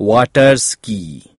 water ski